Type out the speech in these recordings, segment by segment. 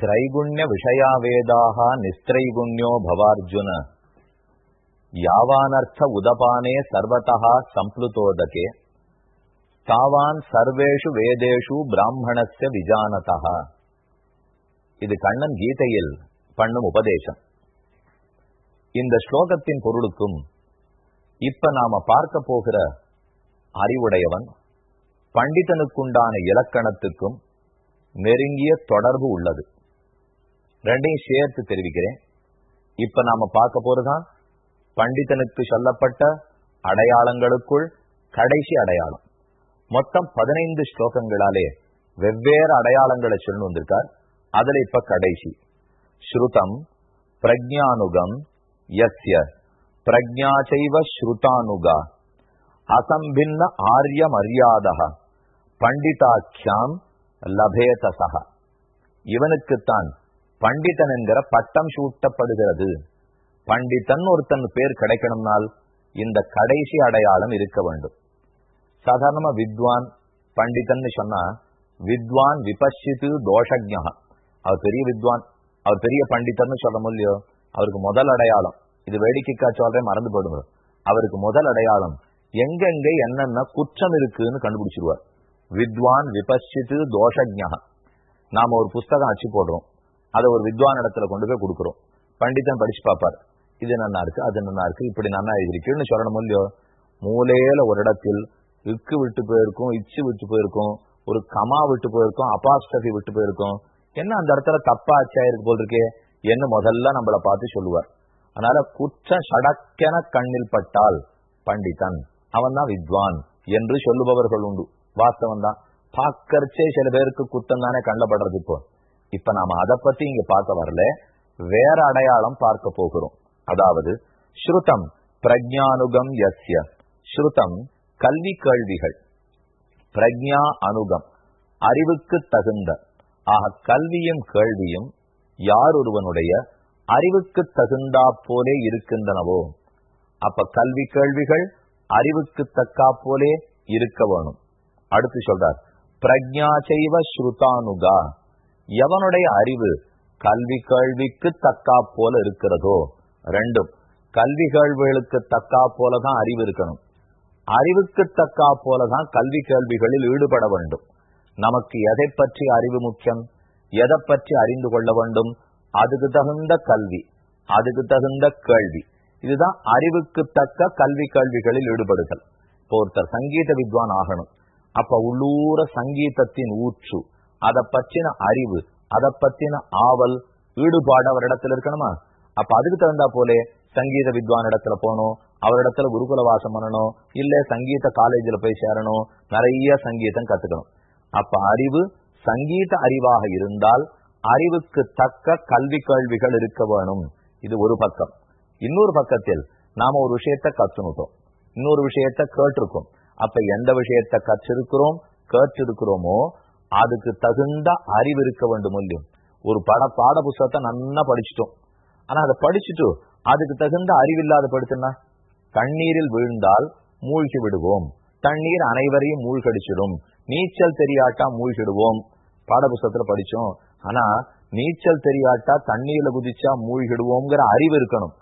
திரைகுண்ய விஷயாவேதாக நிஸ்திரைகுண்யோ பவார்ஜுன யாவானர்த்த உதபானே சர்வதா சம்ப்ளுதோதகே தாவான் சர்வேஷு வேதேஷு பிராமணஸ்ய விஜானதா இது கண்ணன் கீதையில் பண்ணும் உபதேசம். இந்த ஸ்லோகத்தின் பொருளுக்கும் இப்ப நாம பார்க்க போகிற அறிவுடையவன் பண்டிதனுக்குண்டான இலக்கணத்துக்கும் நெருங்கிய தொடர்பு உள்ளது. ரெண்டையும் சேர்த்து தெரிவிக்கிறேன். இப்ப நாம பார்க்க போறதுதான் பண்டிதனுக்கு சொல்லப்பட்ட அடையாளங்களுக்குள் கடைசி அடையாளம். மொத்தம் பதினைந்து ஸ்லோகங்களாலே வெவ்வேறு அடையாளங்களை சொல்லு வந்திருக்கார். அதுல இப்ப கடைசி. ஸ்ருதம் பிரஜானுகம் எஸ்ய பிரஜாச்சைவ ஸ்ருதானுகா. அசம்பின்ன ஆரிய மரியாதக பண்டிதாக்கியாம் லபேதசக இவனுக்குத்தான் பண்டிதன் என்கிற பட்டம் சூட்டப்படுகிறது. பண்டிதன் ஒருத்தன் பேர் கிடைக்கணும்னால் இந்த கடைசி அடையாளம் இருக்க வேண்டும். சாதாரணமா வித்வான் பண்டிதன் சொன்னா வித்வான் விபஷித்து தோஷஜா அவர் பெரிய வித்வான் அவர் பெரிய பண்டிதர்னு சொல்ல முடியோ அவருக்கு முதல் அடையாளம் இது வேடிக்கைக்கா சொல்றேன் மறந்து போடுங்க அவருக்கு முதல் அடையாளம் எங்கெங்க என்னென்ன குற்றம் இருக்குன்னு கண்டுபிடிச்சிருவார். வித்வான் விபஷித்து தோஷஜா நாம ஒரு புஸ்தகம் அச்சு போடுறோம். அதை ஒரு வித்வான் இடத்துல கொண்டு போய் கொடுக்குறோம். பண்டிதன் படிச்சு பார்ப்பார். இது நல்லா இருக்கு அது நல்லா இருக்கு இப்படி நல்லா எழுதிருக்குன்னு சொல்லணும் இல்லையோ? மூலையில ஒரு இடத்தில் இக்கு விட்டு போயிருக்கும் இச்சு விட்டு போயிருக்கும் ஒரு கமா விட்டு போயிருக்கும் அபாஸ்டபி விட்டு போயிருக்கும். என்ன அந்த இடத்துல தப்பா ஆச்சாயிருக்கு போல் இருக்கே என்ன முதல்ல நம்மளை பார்த்து சொல்லுவார். அதனால குற்றம் சடக்கென கண்ணில் பட்டால் பண்டிதன் அவன் தான் வித்வான் என்று சொல்லுபவர்கள் உண்டு. வாஸ்தவம் தான் பாக்கரிச்சே சில பேருக்கு குத்தம் தானே கண்டப்படுறது இப்போ. இப்ப நாம அதை பத்தி இங்க பார்க்க வரல. வேற அடையாளம் பார்க்க போகிறோம். அதாவது ஸ்ருதம் பிரஜானுகம் யஸ்ய. ஸ்ருதம் கல்வி கேள்விகள். பிரஜா அனுகம். அறிவுக்கு தகுந்த. ஆக கல்வியும் கேள்வியும் யார் ஒருவனுடைய அறிவுக்கு தகுந்தா போலே இருக்கின்றனவோ? அப்ப கல்வி கேள்விகள் அறிவுக்கு தக்கா போலே இருக்க வேணும். அடுத்து சொல்றார் பிரஜா செய்வ ஸ்ருதானுகா. எவனுடைய அறிவு கல்வி கேள்விக்கு தக்கா போல இருக்கிறதோ? ரெண்டும். கல்வி கேள்விகளுக்கு தக்கா போலதான் அறிவு இருக்கணும். அறிவுக்கு தக்கா போலதான் கல்வி கேள்விகளில் ஈடுபட வேண்டும். நமக்கு எதை பற்றி அறிவு முக்கியம்? எதை பற்றி அறிந்து கொள்ள வேண்டும்? அதுக்கு தகுந்த கல்வி. அதுக்கு தகுந்த கேள்வி. இதுதான் அறிவுக்கு தக்க கல்வி கேள்விகளில் ஈடுபடுதல். இப்போ ஒருத்தர் சங்கீத வித்வான் ஆகணும். அப்ப உள்ளூர சங்கீதத்தின் ஊற்று அதை பற்றின அறிவு அதை பற்றின ஆவல் ஈடுபாடு அவர் இடத்துல இருக்கணுமா? அப்ப அதுக்கு தகுந்தா போலே சங்கீத வித்வான் இடத்துல போகணும் அவரிடத்துல குருகுல வாசம் பண்ணணும் இல்ல சங்கீத காலேஜில் போய் சேரணும் நிறைய சங்கீதம் கத்துக்கணும். அப்ப அறிவு சங்கீத அறிவாக இருந்தால் அறிவுக்கு தக்க கல்வி கேள்விகள் இருக்க வேணும். இது ஒரு பக்கம். இன்னொரு பக்கத்தில் நாம ஒரு விஷயத்த கத்துனுட்டோம் இன்னொரு விஷயத்த கேட்டிருக்கோம். அப்ப எந்த விஷயத்த கற்றிருக்கிறோம் கேட்டிருக்கிறோமோ அதுக்கு தகுந்த அறிவு இருக்க வேண்டும் இல்லையும் ஒரு பட பாட புஸ்தகத்தை நல்லா படிச்சுட்டோம். ஆனா அதை படிச்சுட்டு அதுக்கு தகுந்த அறிவில்லாத படுத்துனா தண்ணீரில் விழுந்தால் மூழ்கி விடுவோம். தண்ணீர் அனைவரையும் மூழ்கடிச்சிடும். நீச்சல் தெரியாட்டா மூழ்கிடுவோம். பாடபுஸ்தகத்துல படிச்சோம். ஆனா நீச்சல் தெரியாட்டா தண்ணீர்ல குதிச்சா மூழ்கிடுவோங்கிற அறிவு இருக்கணும்.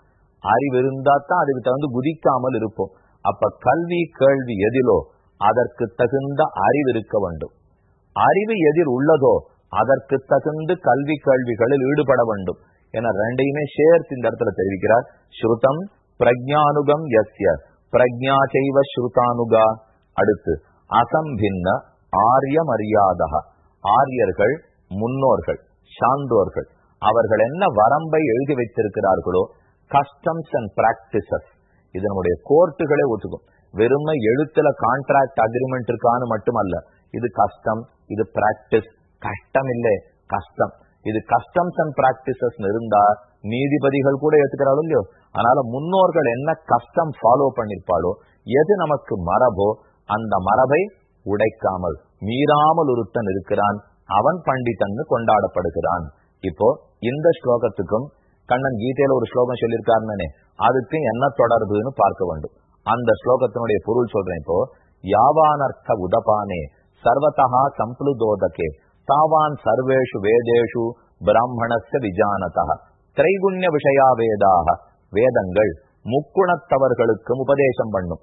அறிவு இருந்தா தான் அதுக்கு தகுந்து குதிக்காமல் இருப்போம். அப்ப கல்வி கேள்வி எதிலோ அதற்கு தகுந்த அறிவு இருக்க வேண்டும். அறிவு எதிர் உள்ளதோ அதற்கு தகுந்து கல்வி கேள்விகளில் ஈடுபட வேண்டும். என ரெண்டையுமே சேர்த்து இந்த இடத்துல தெரிவிக்கிறார். ஸ்ருதம் பிரஜானுகம் எஸ்ய பிரஜா செய்வ ஸ்ருதானுகா. அடுத்து அசம்பின்ன ஆரிய மரியாதா ஆரியர்கள் முன்னோர்கள் சான்றோர்கள் அவர்கள் என்ன வரம்பை எழுதி வைத்திருக்கிறார்களோ கஸ்டம்ஸ் அண்ட் பிராக்டிசஸ் இது நம்முடைய கோர்ட்டுகளே ஒத்துக்கும் வெறுமை எழுத்துல கான்ட்ராக்ட் அக்ரிமெண்ட் இருக்கான்னு மட்டுமல்ல இது கஸ்டம் இது பிராக்டிஸ் கஷ்டம் இல்லை கஷ்டம். இது கஸ்டம்ஸ் அண்ட் பிராக்டிசஸ் இருந்தா நீதிபதிகள் கூட ஏத்துக்கிறாலும் இல்லையோ? அதனால முன்னோர்கள் என்ன கஷ்டம் ஃபாலோ பண்ணிருப்பாளோ எது நமக்கு மரபோ அந்த மரபை உடைக்காமல் மீறாமல் ஒருத்தன் இருக்கிறான் அவன் பண்டிதன் கொண்டாடப்படுகிறான். இப்போ இந்த ஸ்லோகத்துக்கும் கண்ணன் கீதையில ஒரு ஸ்லோகம் சொல்லியிருக்காருன்னு அதுக்கு என்ன தொடர்புன்னு பார்க்க வேண்டும். அந்த ஸ்லோகத்தினுடைய பொருள் சொல்றேன் இப்போ யாவானர்த்த உதபானே சர்வதா சம்ப்ளுதோதகே தாவான் சர்வேஷு வேதேஷு பிராமணஸ்ய விஜானதா திரைகுண்ய விஷயா வேதாக வேதங்கள் முக்குணத்தவர்களுக்கும் உபதேசம் பண்ணும்।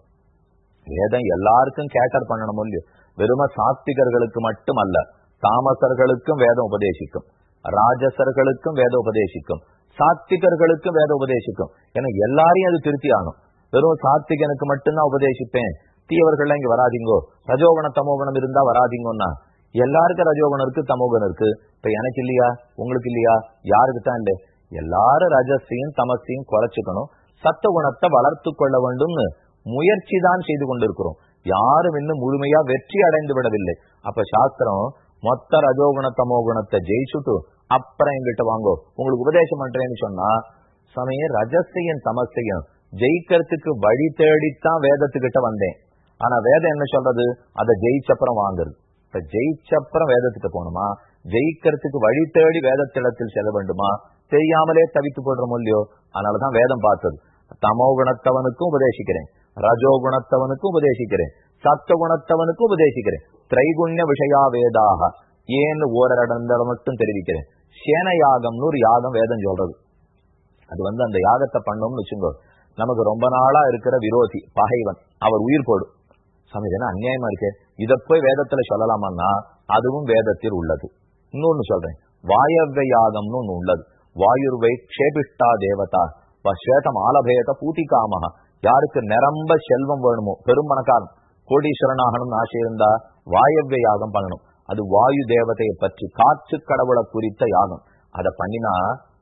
வேதம் எல்லாருக்கும் கேட்டர் பண்ணணும் இல்லையோ? வெறும சாத்திகர்களுக்கு மட்டுமல்ல தாமசர்களுக்கும் வேதம் உபதேசிக்கும். ராஜசர்களுக்கும் வேதம் உபதேசிக்கும். சாத்திகர்களுக்கும் வேதம் உபதேசிக்கும். ஏன்னா எல்லாரையும் அது திருத்தி ஆகணும். வெறும் சாத்திகனுக்கு மட்டும்தான் உபதேசிப்பேன். தீயவர்கள்லாம் இங்க வராதிங்கோ. ரஜோகுண தமோகணம் இருந்தா வராதிங்கோன்னா எல்லாருக்கும் ரஜோகுணம் இருக்கு தமோகணம் இருக்கு. இப்ப எனக்கு இல்லையா? உங்களுக்கு இல்லையா? யாருக்கு தான் இல்லை எல்லாரும் ரஜஸையும் தமசையும் குறைச்சுக்கணும். சத்த குணத்தை வளர்த்து கொள்ள வேண்டும்னு முயற்சி தான் செய்து கொண்டிருக்கிறோம். யாரும் இன்னும் முழுமையா வெற்றி அடைந்து விடவில்லை. அப்ப சாஸ்திரம் மொத்த ரஜோகுண தமோகுணத்தை ஜெயிச்சுட்டு அப்புறம் எங்கிட்ட வாங்கோ. உங்களுக்கு உபதேசம் பண்றேன்னு சொன்னா சமயம் ரஜசையும் தமசையும் ஜெயிக்கிறதுக்கு வழி தேடித்தான் வேதத்துக்கிட்ட வந்தேன். ஆனா வேதம் என்ன சொல்றது? அதை ஜெயிச்சப்புறம் வாங்குறது. இப்ப ஜெயிச்சப்புறம் வேதத்துக்கு போகணுமா? ஜெயிக்கிறதுக்கு வழி தேடி வேதத்திடத்தில் செல்ல வேண்டுமா? தெரியாமலே தவித்து போடுறோம் இல்லையோ? அதனாலதான் வேதம் பார்த்தது. தமோ குணத்தவனுக்கும் உபதேசிக்கிறேன். ரஜோ குணத்தவனுக்கும் உபதேசிக்கிறேன். சத்த குணத்தவனுக்கும் உபதேசிக்கிறேன். திரைகுண்ய விஷயா வேதாக. ஏன்னு ஓரடந்தடம் மட்டும் தெரிவிக்கிறேன். சேன யாகம்னு ஒரு யாகம் வேதம் சொல்றது. அது வந்து அந்த யாகத்தை பண்ணோம்னு வச்சுங்க நமக்கு ரொம்ப நாளா இருக்கிற விரோதி பகைவன். அவர் உயிர் போடும். சாமி என்ன அநியாயமா இருக்கு? இத போய் வேதத்துல சொல்லலாமான்னா அதுவும் வேதத்தில் உள்ளது. இன்னொன்னு சொல்றேன். வாயவ்ய யாகம்னு ஒண்ணு உள்ளது. வாயுர்வை க்ஷேபிஷ்டா தேவதா. ஸ்வேதம் ஆலபேத பூட்டிக்காமகா யாருக்கு நிரம்ப செல்வம் வேணுமோ பெரும்பணக்காரன் கோடீஸ்வரனாகணும்னு ஆசை இருந்தா வாயவ்ய யாகம் பண்ணணும். அது வாயு தேவதையை பற்றி காற்று கடவுளை குறித்த யாகம். அதை பண்ணினா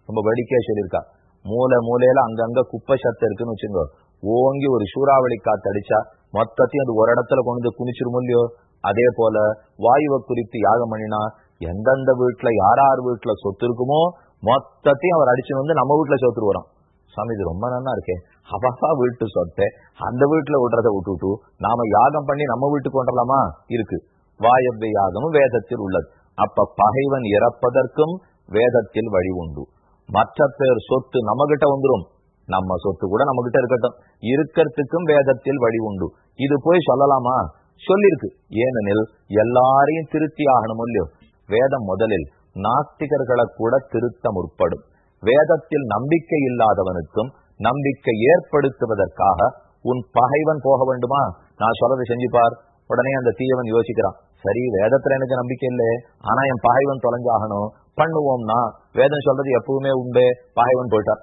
ரொம்ப வேடிக்கையா சொல்லியிருக்கா. மூலை மூலையில அங்கங்க குப்பை சத்து இருக்குன்னு வச்சுங்க ஓங்கி ஒரு சூறாவளி காத்து அடிச்சா மொத்தத்தையும் அது ஒரு இடத்துல கொண்டு வந்து குனிச்சிரும் இல்லையோ? அதே போல வாயுவை குறித்து யாகம் பண்ணினா எந்தெந்த வீட்டுல யாரார் வீட்டுல சொத்து இருக்குமோ மொத்தத்தையும் அவர் அடிச்சுன்னு வந்து நம்ம வீட்டுல சொத்துரு வரோம். சாமி இது ரொம்ப நல்லா இருக்கே. அவசா வீட்டு சொத்தை அந்த வீட்டுல விடுறத விட்டுட்டு நாம யாகம் பண்ணி நம்ம வீட்டுக்கு கொண்டலாமா இருக்கு. வாயவ்ய யாகமும் வேதத்தில் உள்ளது. அப்ப பகைவன் இறப்பதற்கும் வேதத்தில் வழி உண்டு. மற்ற பேர் சொத்து நம்ம கிட்ட வந்துரும். நம்ம சொத்து கூட நம்ம கிட்ட இருக்கட்டும். இருக்கிறதுக்கும் வேதத்தில் வழி உண்டு. இது போய் சொல்லலாமா? சொல்லிருக்கு. ஏனெனில் எல்லாரையும் திருத்தி ஆகணும் இல்லையோ? வேதம் முதலில் நாஸ்திகர்களை கூட திருத்த முற்படும். வேதத்தில் நம்பிக்கை இல்லாதவனுக்கும் நம்பிக்கை ஏற்படுத்துவதற்காக உன் பகைவன் போக வேண்டுமா? நான் சொல்றதை செஞ்சுப்பார். உடனே அந்த தீயவன் யோசிக்கிறான். சரி வேதத்துல எனக்கு நம்பிக்கை இல்லையே ஆனா என் பகைவன் தொலைஞ்சாகணும். பண்ணுவோம்னா வேதம் சொல்றது எப்பவுமே உண்டு. பகைவன் போயிட்டார்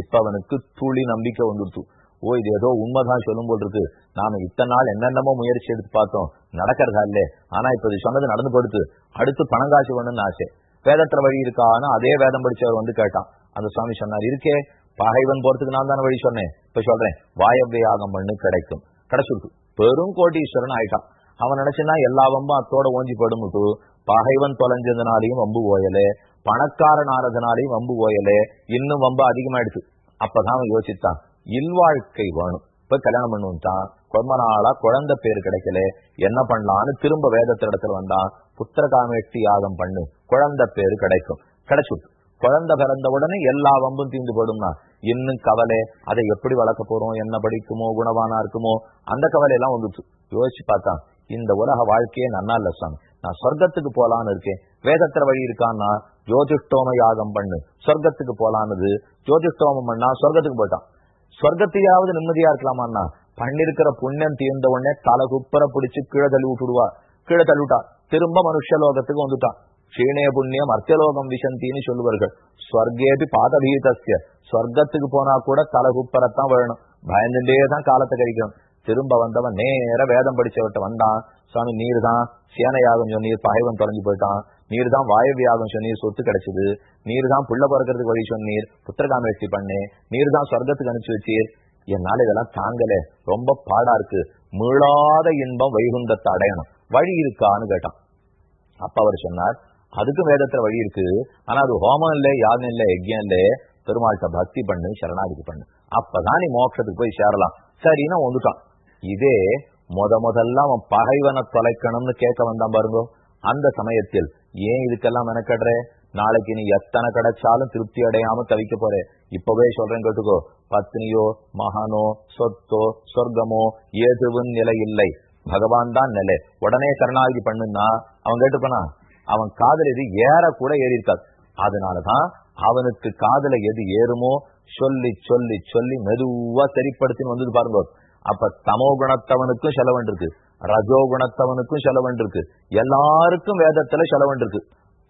இப்ப அவனுக்கு துளி நம்பிக்கை வந்துடுச்சு ஓ இது ஏதோ உண்மைதான் சொல்லும் போல் இருக்கு. நாம இத்தனை நாள் என்னென்னமோ முயற்சி எடுத்து பார்த்தோம். நடக்கிறதா இல்லே ஆனா இப்ப இது சொன்னது நடந்து படுத்து. அடுத்து பணம் காசு வேணும்னு ஆசை. வேதத்துல வழி இருக்கான்னு அதே வேதம் படிச்சவர் வந்து கேட்டான். அந்த சுவாமி சொன்னார் இருக்கே பகைவன் போறதுக்கு நான் தானே வழி சொன்னேன். இப்ப சொல்றேன் வாயவ்யாகம் பண்ணு கிடைக்கும். கிடைச்சிருக்கு. பெரும் கோட்டீஸ்வரன் ஆயிட்டான். அவன் நினைச்சுன்னா எல்லா வம்பும் அத்தோட ஓஞ்சி படும் பகைவன் தொலைஞ்சதுனாலையும் வம்பு ஓயலே. பணக்காரன் ஆனதுனாலையும் வம்பு ஓயலே இன்னும் வம்பு அதிகமாயிடுச்சு. அப்பதான் அவன் யோசித்தான் இல்வாழ்க்கை வேணும். இப்ப கல்யாணம் பண்ணுவான் ரொம்ப நாளா குழந்தை பேர் கிடைக்கல. என்ன பண்ணலான்னு திரும்ப வேதத்திடத்துல வந்தான். புத்திர காமேட்டி யாகம் பண்ணு. குழந்தை பேரு கிடைக்கும். கிடைச்சு குழந்தை பிறந்த உடனே எல்லா வம்பும் தீந்து போடும்னா இன்னும் கவலை. அதை எப்படி வளர்க்க போறோம்? என்ன படிக்குமோ? குணவானா இருக்குமோ? அந்த கவலை எல்லாம் வந்துச்சு. யோசிச்சு பார்த்தான். இந்த உலக வாழ்க்கையே நன்னா இல்ல சாமி நான் சொர்க்கத்துக்கு போலான்னு இருக்கேன். வேதத்துல வழி இருக்கான்னா ஜோதிஷ்டோம யாகம் பண்ணு. சொர்க்கத்துக்கு போலான்னு ஜோதிஷ்டோமம் பண்ணா சொர்க்கத்துக்கு போயிட்டான். சொர்க்கத்தையாவது நிம்மதியா இருக்கலாமான்னா? பண்ணிருக்கிற புண்ணியம் தீர்ந்த உடனே தலை குப்பரை பிடிச்சு கீழே தள்ளி விட்டுடுவா. கீழே தள்ளிவிட்டா திரும்ப மனுஷலோகத்துக்கு வந்துட்டான். க்ஷீணே புண்ணியம் அர்த்தலோகம் விசந்தின்னு சொல்லுவார்கள். ஸ்வர்கேபி பாதபீதஸ்ய. சொர்க்கத்துக்கு போனா கூட தலை குப்பரத்தான் வேணும் பயந்துட்டே தான் காலத்தை கழிக்கணும். திரும்ப வந்தவன் நேர வேதம் படிச்சவர்கிட்ட வந்தான். சுவாமி நீர் தான் சேன யாகம் சொன்னீர் பகைவன் தொலைஞ்சு போயிட்டான். நீர் தான் வாயு சொன்னீர் சொத்து கிடைச்சது. நீர் தான் புள்ள பிறக்கிறதுக்கு வழி சொன்னீர். புத்திரகாமேட்சி பண்ணு. நீர் தான் சொர்க்கத்துக்கு அனுப்பிச்சு வச்சீர். என்னால இதெல்லாம் தாங்கல. ரொம்ப பாடா இருக்கு. மீளாத இன்பம் வைகுந்தத்தை அடையணும். வழி இருக்கான்னு கேட்டான். அப்ப அவர் சொன்னார் அதுக்கும் வேதத்துல வழி இருக்கு. ஆனா அது ஹோமம் இல்ல யாகம் இல்ல யஜ்யம் இல்ல. பெருமாள்கிட்ட பக்தி பண்ணு சரணாதிக்கு பண்ணு. அப்பதான் நீ மோட்சத்துக்கு போய் சேரலாம். சரின்னு வந்துட்டான் இதே முத முதல்ல அவன் பகைவனை தொலைக்கணும்னு கேட்க வந்தான் பாருங்க. அந்த சமயத்தில் ஏன் இதுக்கெல்லாம் மெனக்கடுற? நாளைக்கு நீ எத்தனை கிடைச்சாலும் திருப்தி அடையாம தவிக்க போற. இப்பவே சொல்றேன் கேட்டுக்கோ. பத்னியோ மகனோ சொத்தோ சொர்க்கமோ ஏதுவும் நிலை இல்லை. பகவான் தான் நிலை. உடனே கருணாகி பண்ணுன்னா அவன் கேட்டுப்பானா? அவன் காதல் இது ஏற கூட ஏறி இருக்காது அதனாலதான் அவனுக்கு காதல எது ஏறுமோ சொல்லி சொல்லி சொல்லி மெதுவா சரிப்படுத்தின்னு வந்தது பாருங்க. அப்ப தமோ குணத்தவனுக்கும் செலவன் இருக்கு ரஜோ குணத்தவனுக்கும் செலவன் இருக்கு எல்லாருக்கும் வேதத்துல செலவன் இருக்கு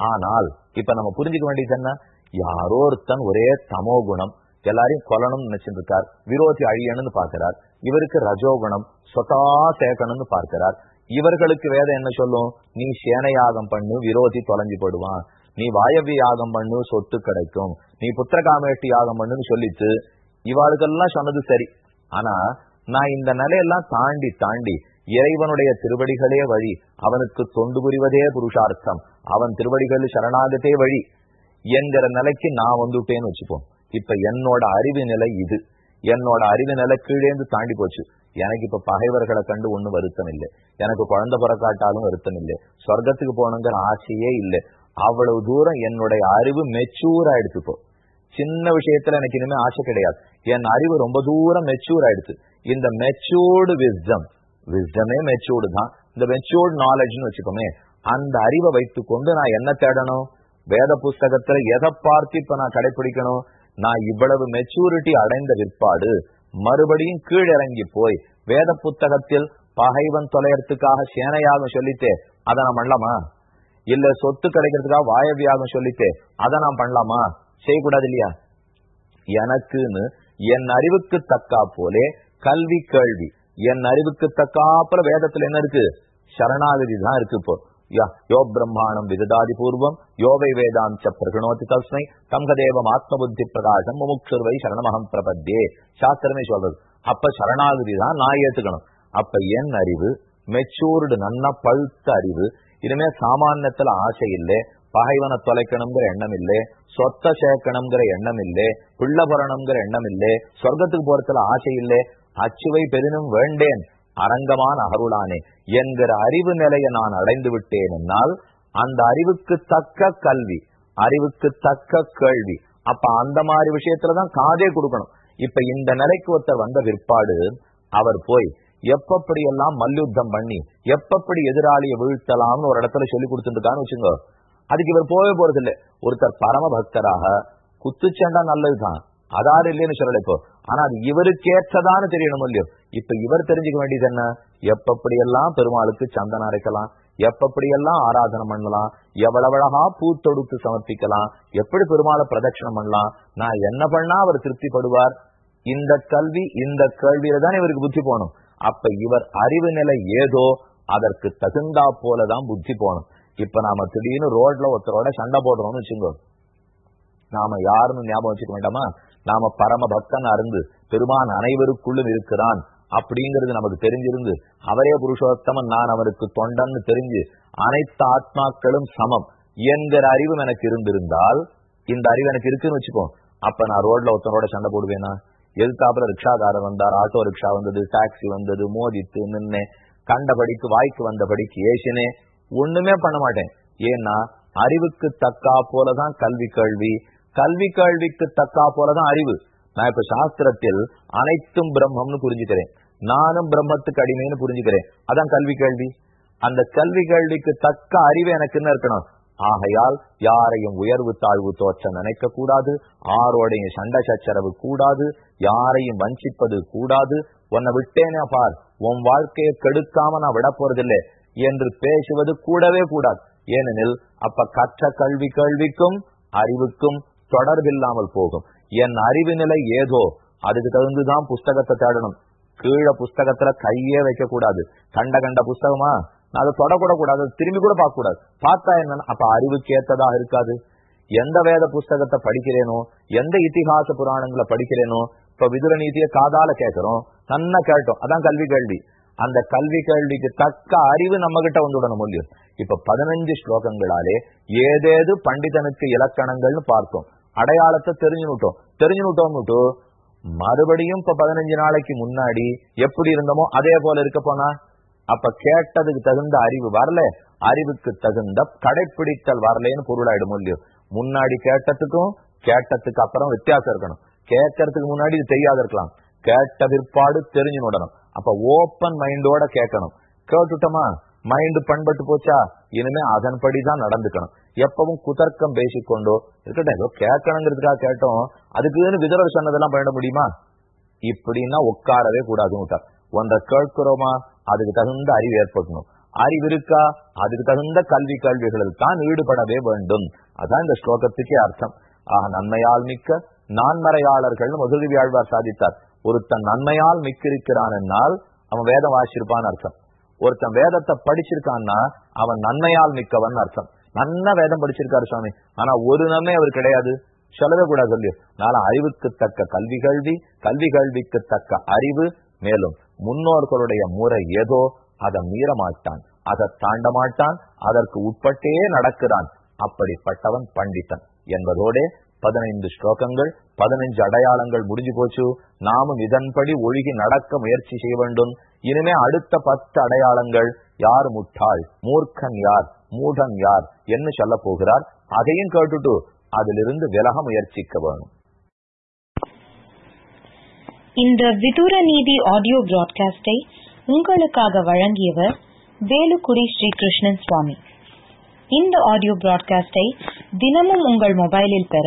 ஆனால் இப்ப நம்ம புரிஞ்சுக்க வேண்டியது என்ன? யாரோ ஒருத்தன் ஒரே தமோ குணம் எல்லாரையும் கொல்லணும்னு நினைச்சிட்டு இருக்கார் விரோதி அழியணும்னு பார்க்கிறார். இவருக்கு ரஜோகுணம் சொத்தா சேர்க்கணும்னு பார்க்கிறார். இவர்களுக்கு வேதம் என்ன சொல்லும்? நீ சேனையாகம் பண்ணு விரோதி தொலைஞ்சு போடுவான். நீ வாயவி யாகம் பண்ணு சொத்து கிடைக்கும். நீ புத்திரகாமேட்டு யாகம் பண்ணுன்னு சொல்லிட்டு இவாளுக்கெல்லாம் சொன்னது சரி. ஆனா நான் இந்த நிலையெல்லாம் தாண்டி தாண்டி இறைவனுடைய திருவடிகளே வழி அவனுக்கு தொண்டு புரிவதே புருஷார்த்தம். அவன் திருவடிகள் சரணாகத்தே வழி. என்கிற நிலைக்கு நான் வந்துட்டேன்னு வச்சுப்போம் இப்ப என்னோட அறிவு நிலை இது. என்னோட அறிவு நிலை கீழேந்து தாண்டி போச்சு. எனக்கு இப்ப பகைவர்களை கண்டு ஒண்ணும் வருத்தம் இல்லை. எனக்கு குழந்தை பிறக்காட்டாலும் வருத்தம் இல்லை. சொர்க்கத்துக்கு போகணுங்கிற ஆசையே இல்லை. அவ்வளவு தூரம் என்னுடைய அறிவு மெச்சூர் ஆயிடுச்சு இப்போ சின்ன விஷயத்துல எனக்கு இனிமே ஆசை கிடையாது. என் அறிவு ரொம்ப தூரம் மெச்சூர் ஆயிடுச்சு இந்த மெச்சூர்டு விஸ்டம் விஸ்டமே மெச்சூர்டு தான். இந்த மெச்சூர்டு நாலேஜ்னு வச்சுக்கோமே அந்த அறிவை வைத்துக்கொண்டு நான் என்ன தேடணும்? வேத புஸ்தகத்துல எதை பார்த்து இப்ப நான் கடைபிடிக்கணும் நான் இவ்வளவு மெச்சூரிட்டி அடைந்த விற்பாடு மறுபடியும் கீழிறங்கி போய் வேத புத்தகத்தில் பகைவன் தொலையறதுக்காக சேனையாகும் சொல்லித்தே அதை நான் பண்ணலாமா? இல்ல சொத்து கிடைக்கிறதுக்காக வாயவியாகும் சொல்லித்தே அதை நான் பண்ணலாமா? செய்யக்கூடாது இல்லையா? எனக்குன்னு என் அறிவுக்கு தக்கா போலே கல்வி கேள்வி. என் அறிவுக்கு தக்காப்புல வேதத்துல என்ன இருக்கு? சரணாகதி தான் இருக்கு இப்போ. யோ பிரம்மாணம் விததாதி பூர்வம் யோவை வேதாந்த பிரகணோதி தஸ்மை தங்கதேவம் ஆத்ம புத்தி பிரகாசம் முமுக்ஷுர்வை சரணமகம் பிரபத்தே சாஸ்திரமே சொல்றது. அப்ப சரணாகதி தான் நான் ஏத்துக்கணும். அப்ப என் அறிவு மெச்சூர்டு நன்னா பழுத்த அறிவு இனிமே சாமானியத்துல ஆசை இல்லை பகைவனை தொலைக்கணுங்கிற எண்ணம் இல்லை சொத்த சேர்க்கணுங்கிற எண்ணம் இல்லை பிள்ளை புறணுங்கிற எண்ணம் இல்லை சொர்க்கத்துக்கு போறதுல ஆசை இல்லை அச்சுவை பெரினும் வேண்டேன் அரங்கமான அருளானே என்கிற அறிவு நிலையை நான் அடைந்து விட்டேன் என்னால் அந்த அறிவுக்கு தக்க கல்வி அறிவுக்கு தக்க கேள்வி. அப்ப அந்த மாதிரி விஷயத்துலதான் காதே கொடுக்கணும். இப்ப இந்த நிலைக்கு ஒருத்தர் வந்த பிற்பாடு அவர் போய் எப்பப்படி எல்லாம் மல்யுத்தம் பண்ணி எப்பப்படி எதிராளியை வீழ்த்தலாம்னு ஒரு இடத்துல சொல்லி கொடுத்துருக்கான்னு வச்சுங்க அதுக்கு இவர் போகவே போறது இல்லை ஒருத்தர் பரம பக்தராக குத்துச்சண்டா நல்லதுதான். அதாரு இல்லைன்னு சொல்லல இப்போ. ஆனா அது இவருக்கேற்றதான்னு தெரியணும் இல்லையோ? இப்ப இவர் தெரிஞ்சுக்க வேண்டியது என்ன? எப்படியெல்லாம் பெருமாளுக்கு சந்தனம் அரைக்கலாம்? எப்பப்படி எல்லாம் ஆராதனை பண்ணலாம்? எவ்வளவழகா பூத்தொடுத்து சமர்ப்பிக்கலாம்? எப்படி பெருமாளை பிரதட்சணம் பண்ணலாம்? நான் என்ன பண்ணா அவர் திருப்திப்படுவார்? இந்த கல்வி இந்த கேள்வியில தான் இவருக்கு புத்தி போகணும். அப்ப இவர் அறிவு நிலை ஏதோ அதற்கு தகுந்தா போலதான் புத்தி போகணும். இப்ப நாம திடீர்னு ரோட்ல ஒருத்தரோட சண்டை போடுறோம்னு வச்சுக்கோ நாம யாருன்னு ஞாபகம் வச்சுக்க வேண்டாமா? நாம பரம பக்தன் அருந்து பெருமான் அனைவருக்குள்ளும் இருக்கிறான் அப்படிங்கிறது நமக்கு தெரிஞ்சிருந்து அவரே புருஷோத்தமன் நான் அவருக்கு தொண்டன்னு தெரிஞ்சு அனைத்து ஆத்மாக்களும் சமம் என்கிற அறிவு எனக்கு இருந்திருந்தால் இந்த அறிவு எனக்கு இருக்குன்னு வச்சுக்கோ. அப்ப நான் ரோட்ல ஒருத்தனோட சண்டை போடுவேனா? எதிர்த்தாப்புல ரிக்ஷாக்காரர் வந்தார் ஆட்டோ ரிக்ஷா வந்தது டாக்ஸி வந்தது மோதித்து நின்று கண்டபடிக்கு வாய்க்கு வந்தபடிக்கு ஏசினே ஒண்ணுமே பண்ண மாட்டேன். ஏன்னா அறிவுக்கு தக்கா போலதான் கல்வி கேள்வி கல்வி கேள்விக்கு தக்கா போலதான் அறிவு. நான் இப்ப சாஸ்திரத்தில் அனைத்தும் பிரம்மம்னு புரிஞ்சுக்கிறேன். நானும் பிரம்மத்துக்கு அடிமைன்னு புரிஞ்சுக்கிறேன். அதான் கல்வி கேள்வி. அந்த கல்வி கேள்விக்கு தக்க அறிவு எனக்கு என்ன இருக்கணும்? ஆகையால் யாரையும் உயர்வு தாழ்வு தோற்ற நினைக்க கூடாது ஆரோடையும் சண்டை சச்சரவு கூடாது. யாரையும் வஞ்சிப்பது கூடாது. உன்னை விட்டேனே பார். உன் வாழ்க்கையை கெடுக்காம நான் விட போறதில்லை. என்று பேசுவது கூடவே கூடாது. ஏனெனில் அப்ப கற்ற கல்வி கேள்விக்கும் அறிவுக்கும் தொடர்பில்லாமல் போகும். என் அறிவு நிலை ஏதோ அதுக்கு தகுந்துதான் புஸ்தகத்தை தேடணும். கீழே புஸ்தகத்துல கையே வைக்க கூடாது கண்ட கண்ட புஸ்தகமா? நான் அதை தொடக்கூட கூடாது திரும்பி கூட பார்க்க கூடாது பார்த்தா என்ன அப்ப அறிவுக்கு ஏத்ததாக இருக்காது. எந்த வேத புஸ்தகத்தை படிக்கிறேனோ? எந்த இத்திஹாச புராணங்களை படிக்கிறேனோ? இப்ப விதுர நீதியை காதால கேட்கிறோம். நன்னா கேட்டோம். அதான் கல்வி கேள்வி. அந்த கல்வி கேள்விக்கு தக்க அறிவு நம்ம கிட்ட வந்துடணும் முடியும் இப்ப பதினஞ்சு ஸ்லோகங்களாலே ஏதேது பண்டிதனுக்கு இலக்கணங்கள்னு பார்த்தோம் அடையாளத்தை தெரிஞ்சுனுட்டோம் தெரிஞ்சுனுட்டோம்னுட்டு மறுபடியும் இப்ப பதினஞ்சு நாளைக்கு முன்னாடி எப்படி இருந்தோமோ அதே போல இருக்க போனா அப்ப கேட்டதுக்கு தகுந்த அறிவு வரல. அறிவுக்கு தகுந்த கடைப்பிடித்தல் வரலன்னு பொருளாயிடும் இல்லையோ? முன்னாடி கேட்டதுக்கும் கேட்டதுக்கு அப்புறம் வித்தியாசம் இருக்கணும். கேட்கறதுக்கு முன்னாடி இது தெரியாத இருக்கலாம். கேட்ட பிற்பாடு தெரிஞ்சு விடணும் அப்ப ஓப்பன் மைண்டோட கேட்கணும். கேட்டுட்டோமா? மைண்டு பண்பட்டு போச்சா? இனிமே அதன்படிதான் நடந்துக்கணும். எப்பவும் குதர்க்கம் பேசிக்கொண்டோ இருக்கட்டும் ஏதோ கேட்கணுங்கிறதுக்காக கேட்டோம் அதுக்குன்னு விதரர் சொன்னதெல்லாம் பண்ண முடியுமா? இப்படின்னா உட்காரவே கூடாதுன்னு ஒன்றை கேட்கிறோமா? அதுக்கு தகுந்த அறிவு ஏற்படணும். அறிவு இருக்கா? அதுக்கு தகுந்த கல்வி கல்விகளில் தான் ஈடுபடவே வேண்டும். அதான் இந்த ஸ்லோகத்துக்கே அர்த்தம். ஆக நன்மையால் மிக்க நான்மறையாளர்கள் முதலுதவி ஆழ்வார் சாதித்தார். ஒருத்தன் நன்மையால் மிக்கிருக்கிறான் என்னால் அவன் வேதம் வாசிச்சிருப்பான்னு அர்த்தம். ஒருத்தன் வேதத்தை படிச்சிருக்கான்னா அவன் நன்மையால் மிக்கவன் அர்த்தம். நல்ல வேதம் படிச்சிருக்காரு சுவாமி. ஆனா ஒரு நன்மை அவர் கிடையாது. சொல்லவே கூட சொல்லி. நாள அறிவுக்கு தக்க கல்வி கல்வி கல்வி கல்விக்கு தக்க அறிவு. மேலும் முன்னோர்களுடைய முறை ஏதோ அதை மீற மாட்டான். அதை தாண்ட மாட்டான். அதற்கு உட்பட்டே நடக்கிறான். அப்படிப்பட்டவன் பண்டிதன். என்பதோட பதினைந்து ஸ்லோகங்கள் பதினைஞ்சு அடையாளங்கள் முடிஞ்சு போச்சு. நாமும் இதன்படி ஒழுகி நடக்க முயற்சி செய்ய வேண்டும். இனிமே அடுத்த பத்து அடையாளங்கள் யார் முட்டாள் மூர்க்கன் யார் மூடன் யார் என்ன சொல்ல போகிறார். அதையும் கேட்டுட்டு அதிலிருந்து விலக முயற்சிக்க வேணும். இந்த விதுர நீதி ஆடியோ பிராட்காஸ்டை உங்களுக்காக வழங்கியவர் வேலுக்குடி ஸ்ரீகிருஷ்ணன் சுவாமி. இந்த ஆடியோ பிராட்காஸ்டை தினமும் உங்கள் மொபைலில் பெற